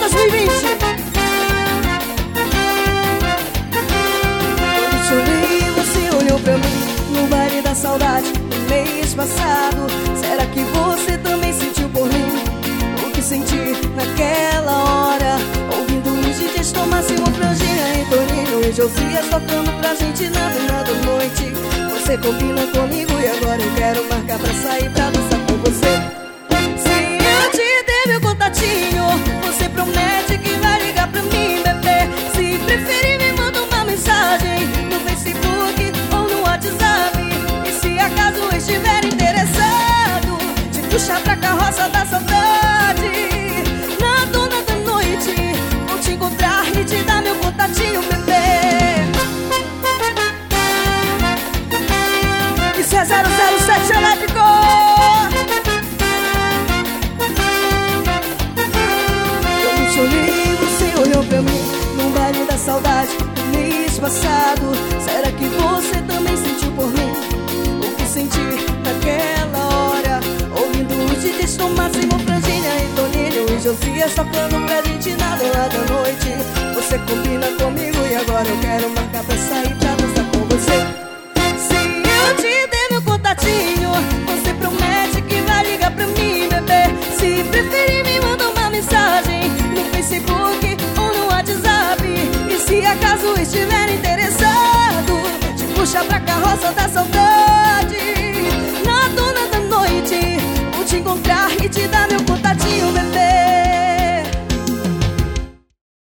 2020. Quando te e você olhou pra mim no baile da saudade no mês passado. Será que você também sentiu por mim o que senti naquela hora? Ouvindo os DJs Tomássimo, Franginha e Toninho e Josias tocando pra gente na nada noite. Você combina comigo e agora eu quero marcar pra sair puxa pra carroça da saudade. Na dona da noite Vou te encontrar e te dar meu contatinho, bebê. Isso é 007 elétrico. Eu me chorei, você olhou pra mim Num baile da saudade E Josias tocando pra gente na hora da noite. Você combina comigo e agora eu quero marcar pra sair pra dançar com você. Se eu te der meu contatinho. Você promete que vai ligar pra mim, bebê. Se preferir me manda uma mensagem. No Facebook ou no WhatsApp. E se acaso estiver interessado Te puxa pra carroça da